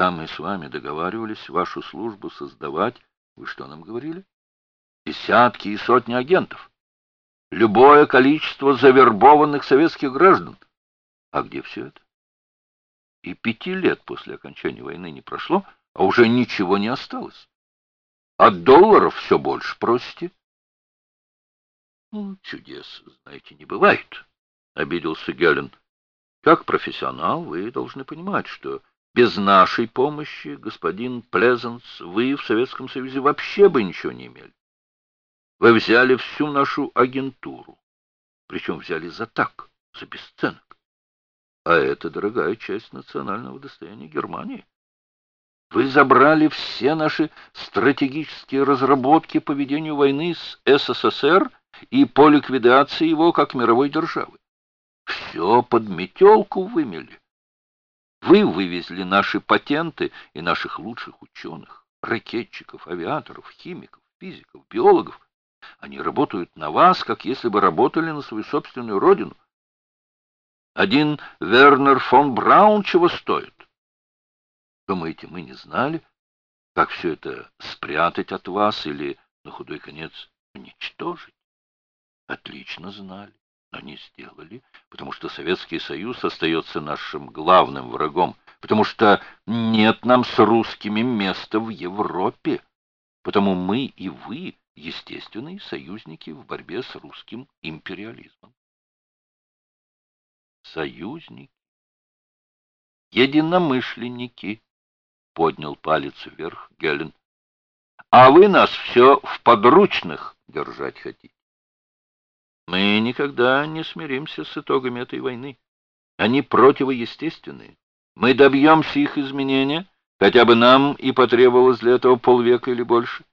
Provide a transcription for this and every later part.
Когда мы с вами договаривались вашу службу создавать, вы что нам говорили? Десятки и сотни агентов. Любое количество завербованных советских граждан. А где все это? И пяти лет после окончания войны не прошло, а уже ничего не осталось. От долларов все больше просите. Ну, чудес, знаете, не бывает, — обиделся Гелен. Как профессионал вы должны понимать, что без нашей помощи, господин Плезанс, вы в Советском Союзе вообще бы ничего не имели. Вы взяли всю нашу агентуру, причем взяли за так, за бесценок. А это дорогая часть национального достояния Германии. Вы забрали все наши стратегические разработки по ведению войны с СССР и по ликвидации его как мировой державы. Все под метелку вымели. Вы вывезли наши патенты и наших лучших ученых, ракетчиков, авиаторов, химиков, физиков, биологов. Они работают на вас, как если бы работали на свою собственную родину. Один Вернер фон Браун чего стоит? Думаете, мы не знали, как все это спрятать от вас или, на худой конец, уничтожить? Отлично знали, но не сделали, потому что Советский Союз остается нашим главным врагом, потому что нет нам с русскими места в Европе, потому мы и вы естественные союзники в борьбе с русским империализмом союзники, единомышленники, — поднял палец вверх Гелен. А вы нас все в подручных держать хотите. Мы никогда не смиримся с итогами этой войны. Они противоестественные. Мы добьемся их изменения, хотя бы нам и потребовалось для этого полвека или больше.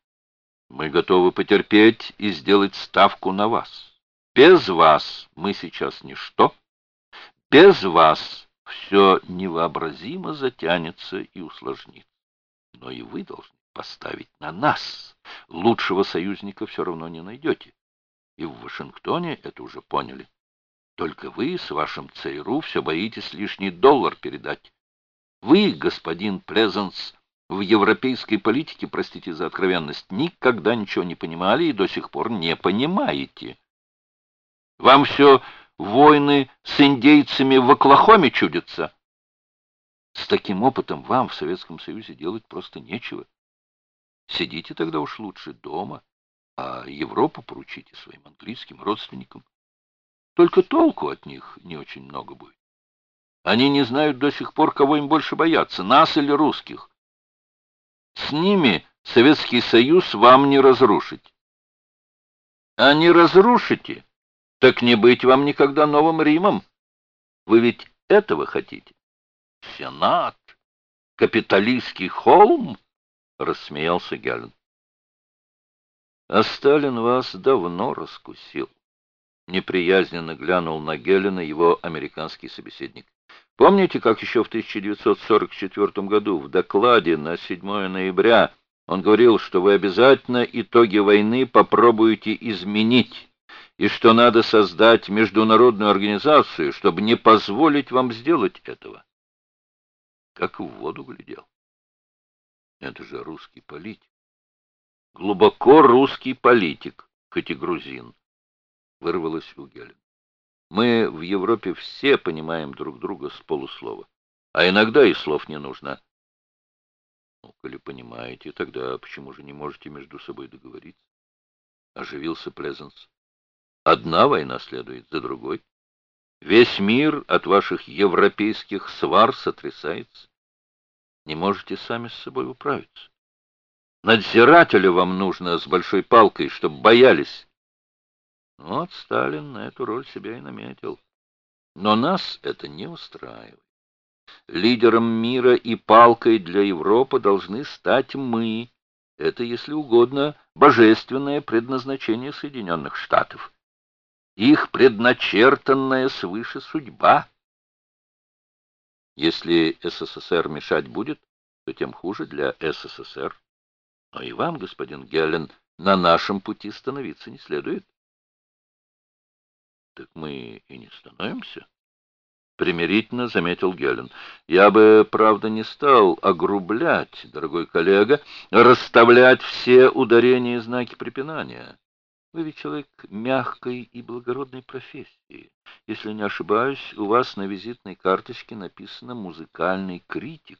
Мы готовы потерпеть и сделать ставку на вас. Без вас мы сейчас ничто. Без вас все невообразимо затянется и усложнится. Но и вы должны поставить на нас. Лучшего союзника все равно не найдете. И в Вашингтоне это уже поняли. Только вы с вашим ЦРУ все боитесь лишний доллар передать. Вы, господин Плезанс, в европейской политике, простите за откровенность, никогда ничего не понимали и до сих пор не понимаете. Вам все войны с индейцами в Оклахоме чудятся. С таким опытом вам в Советском Союзе делать просто нечего. Сидите тогда уж лучше дома, а Европу поручите своим английским родственникам. Только толку от них не очень много будет. Они не знают до сих пор, кого им больше бояться, нас или русских. С ними Советский Союз вам не разрушить. А не разрушите, так не быть вам никогда новым Римом. Вы ведь этого хотите? Сенат? Капиталистский холм? Рассмеялся Гелен. А Сталин вас давно раскусил. Неприязненно глянул на Гелена его американский собеседник. Помните, как еще в 1944 году в докладе на 7 ноября он говорил, что вы обязательно итоги войны попробуете изменить? и что надо создать международную организацию, чтобы не позволить вам сделать этого. Как в воду глядел. Это же русский политик. Глубоко русский политик, хоть и грузин, вырвалось у Гелен. Мы в Европе все понимаем друг друга с полуслова, а иногда и слов не нужно. Ну, коли понимаете, тогда почему же не можете между собой договориться? Оживился Плезенс. Одна война следует за другой. Весь мир от ваших европейских свар сотрясается. Не можете сами с собой управиться. Надзирателя вам нужно с большой палкой, чтобы боялись. Вот Сталин на эту роль себя и наметил. Но нас это не устраивает. Лидером мира и палкой для Европы должны стать мы. Это, если угодно, божественное предназначение Соединенных Штатов их предначертанная свыше судьба. Если СССР мешать будет, то тем хуже для СССР. Но и вам, господин Гелен, на нашем пути становиться не следует. Так мы и не становимся. примирительно заметил Гелен. «Я бы, правда, не стал огрублять, дорогой коллега, расставлять все ударения и знаки препинания. Вы ведь человек мягкой и благородной профессии. Если не ошибаюсь, у вас на визитной карточке написано «музыкальный критик».